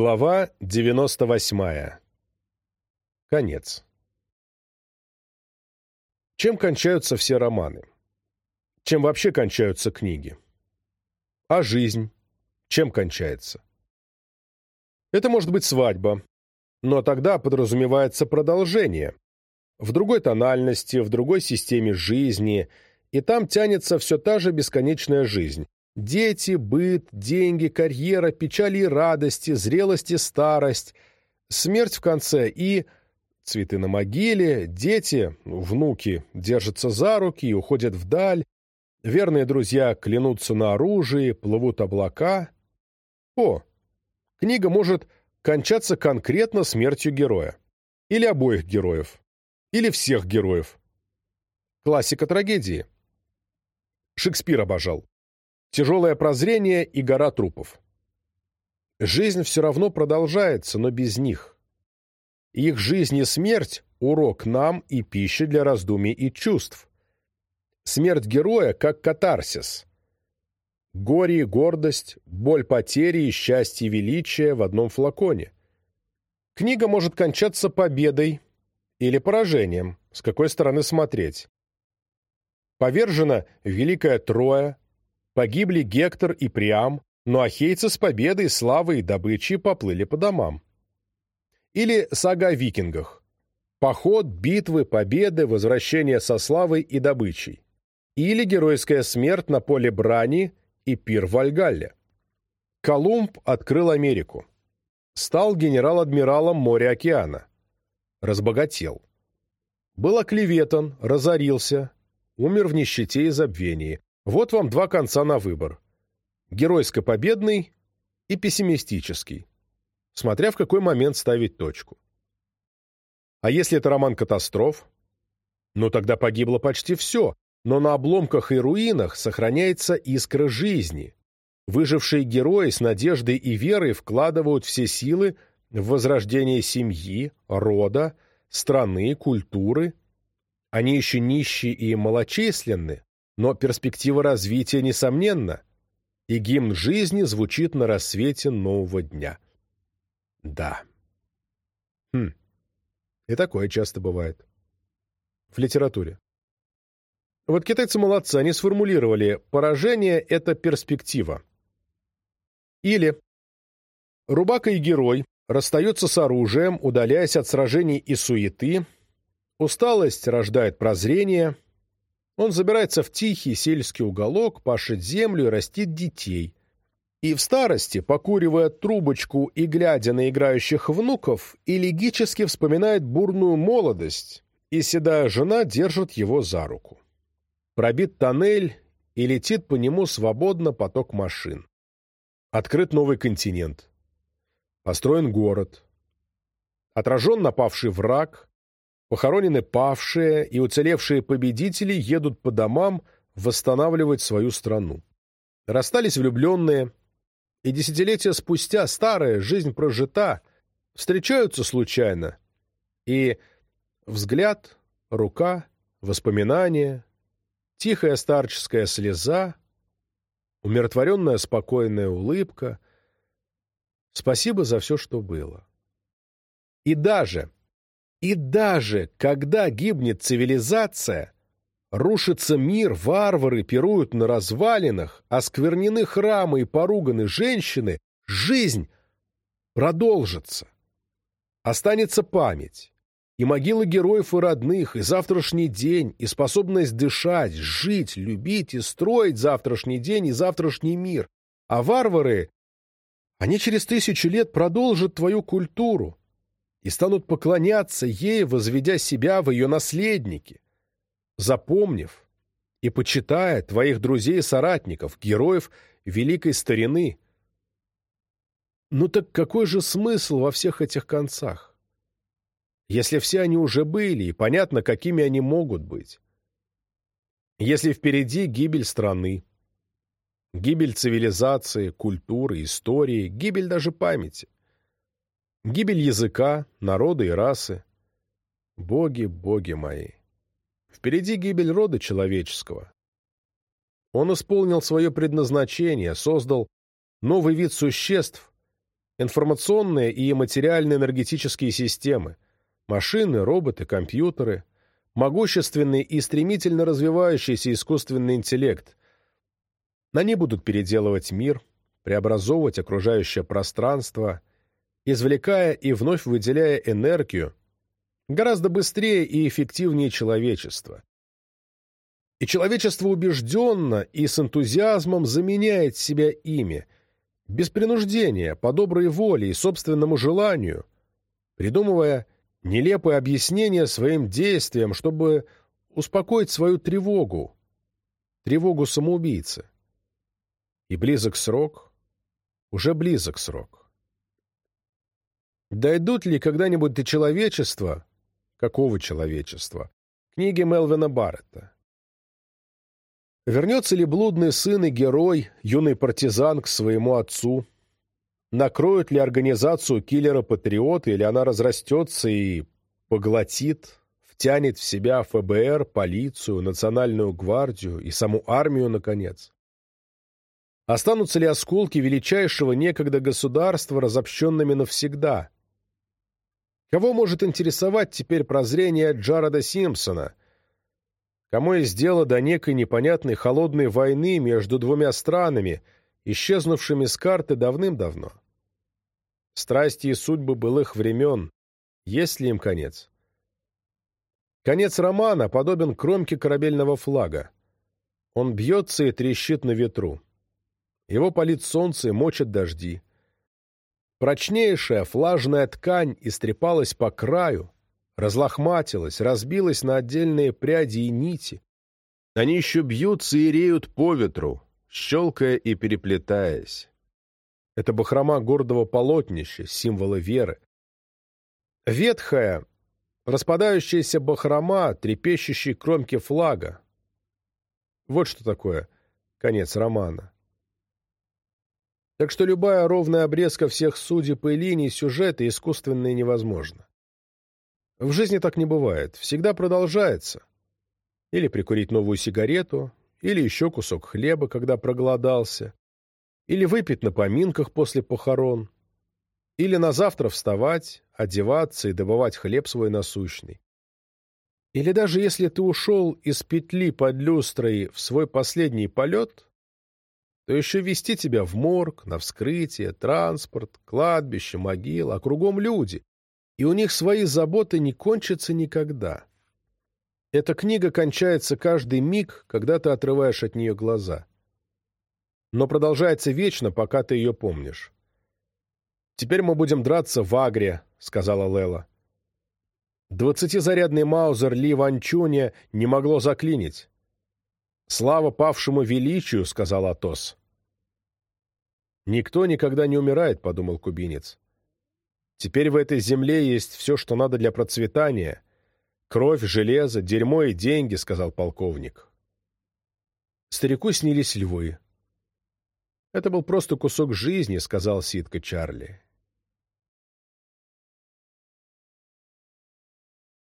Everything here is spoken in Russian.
Глава 98. Конец. Чем кончаются все романы? Чем вообще кончаются книги? А жизнь? Чем кончается? Это может быть свадьба, но тогда подразумевается продолжение. В другой тональности, в другой системе жизни, и там тянется все та же бесконечная жизнь. Дети, быт, деньги, карьера, печали и радости, зрелость и старость, смерть в конце и цветы на могиле, дети, внуки держатся за руки и уходят вдаль, верные друзья клянутся на оружие, плывут облака. О, книга может кончаться конкретно смертью героя. Или обоих героев. Или всех героев. Классика трагедии. Шекспир обожал. Тяжелое прозрение и гора трупов. Жизнь все равно продолжается, но без них. Их жизнь и смерть – урок нам и пища для раздумий и чувств. Смерть героя как катарсис. Горе и гордость, боль потери и счастье и величие в одном флаконе. Книга может кончаться победой или поражением, с какой стороны смотреть. Повержена Великая Троя, погибли Гектор и Приам, но ахейцы с победой, славой и добычей поплыли по домам. Или сага о викингах. Поход, битвы, победы, возвращение со славой и добычей. Или геройская смерть на поле брани и пир в Вальгалле. Колумб открыл Америку. Стал генерал-адмиралом моря-океана. Разбогател. Был оклеветан, разорился, умер в нищете и забвении. Вот вам два конца на выбор. Геройско-победный и пессимистический смотря в какой момент ставить точку. А если это роман катастроф? Ну тогда погибло почти все, но на обломках и руинах сохраняется искра жизни. Выжившие герои с надеждой и верой вкладывают все силы в возрождение семьи, рода, страны, культуры. Они еще нищие и малочисленны, но перспектива развития несомненна, и гимн жизни звучит на рассвете нового дня. Да. Хм. И такое часто бывает. В литературе. Вот китайцы молодцы, они сформулировали «поражение — это перспектива». Или «Рубака и герой расстаются с оружием, удаляясь от сражений и суеты, усталость рождает прозрение, он забирается в тихий сельский уголок, пашет землю и растит детей, и в старости, покуривая трубочку и глядя на играющих внуков, элегически вспоминает бурную молодость, и седая жена держит его за руку. Пробит тоннель, и летит по нему свободно поток машин. Открыт новый континент. Построен город. Отражен напавший враг. Похоронены павшие, и уцелевшие победители едут по домам восстанавливать свою страну. Расстались влюбленные, и десятилетия спустя старая жизнь прожита, встречаются случайно, и взгляд, рука, воспоминания, тихая старческая слеза, умиротворенная спокойная улыбка. Спасибо за все, что было. И даже, и даже, когда гибнет цивилизация — Рушится мир, варвары пируют на развалинах, осквернены храмы и поруганы женщины, жизнь продолжится. Останется память, и могилы героев и родных, и завтрашний день, и способность дышать, жить, любить и строить завтрашний день и завтрашний мир. А варвары, они через тысячу лет продолжат твою культуру и станут поклоняться ей, возведя себя в ее наследники запомнив и почитая твоих друзей и соратников, героев великой старины. Ну так какой же смысл во всех этих концах? Если все они уже были, и понятно, какими они могут быть. Если впереди гибель страны, гибель цивилизации, культуры, истории, гибель даже памяти, гибель языка, народа и расы. Боги, боги мои! Впереди гибель рода человеческого. Он исполнил свое предназначение, создал новый вид существ, информационные и материальные энергетические системы, машины, роботы, компьютеры, могущественный и стремительно развивающийся искусственный интеллект. Они будут переделывать мир, преобразовывать окружающее пространство, извлекая и вновь выделяя энергию, гораздо быстрее и эффективнее человечества. И человечество убежденно и с энтузиазмом заменяет себя ими, без принуждения, по доброй воле и собственному желанию, придумывая нелепые объяснения своим действиям, чтобы успокоить свою тревогу, тревогу самоубийцы. И близок срок, уже близок срок. Дойдут ли когда-нибудь до человечества, какого человечества, книги Мелвина Барретта? Вернется ли блудный сын и герой, юный партизан к своему отцу? Накроют ли организацию киллера-патриота, или она разрастется и поглотит, втянет в себя ФБР, полицию, национальную гвардию и саму армию, наконец? Останутся ли осколки величайшего некогда государства разобщенными навсегда? Кого может интересовать теперь прозрение Джареда Симпсона – Кому есть дело до некой непонятной холодной войны между двумя странами, исчезнувшими с карты давным-давно? Страсти и судьбы былых времен, есть ли им конец? Конец романа подобен кромке корабельного флага. Он бьется и трещит на ветру. Его палит солнце и мочат дожди. Прочнейшая флажная ткань истрепалась по краю, разлохматилась, разбилась на отдельные пряди и нити. Они еще бьются и реют по ветру, щелкая и переплетаясь. Это бахрома гордого полотнища, символа веры. Ветхая, распадающаяся бахрома, трепещущей кромки флага. Вот что такое конец романа. Так что любая ровная обрезка всех судеб и линий сюжета искусственно и невозможна. В жизни так не бывает, всегда продолжается. Или прикурить новую сигарету, или еще кусок хлеба, когда проголодался, или выпить на поминках после похорон, или на завтра вставать, одеваться и добывать хлеб свой насущный. Или даже если ты ушел из петли под люстрой в свой последний полет, то еще вести тебя в морг, на вскрытие, транспорт, кладбище, могила, а кругом люди, и у них свои заботы не кончатся никогда. Эта книга кончается каждый миг, когда ты отрываешь от нее глаза. Но продолжается вечно, пока ты ее помнишь. «Теперь мы будем драться в Агре», — сказала Лела. Двадцатизарядный маузер Ли Ванчуня не могло заклинить. «Слава павшему величию», — сказал Атос. «Никто никогда не умирает», — подумал кубинец. Теперь в этой земле есть все, что надо для процветания. Кровь, железо, дерьмо и деньги, — сказал полковник. Старику снились львы. Это был просто кусок жизни, — сказал Ситка Чарли.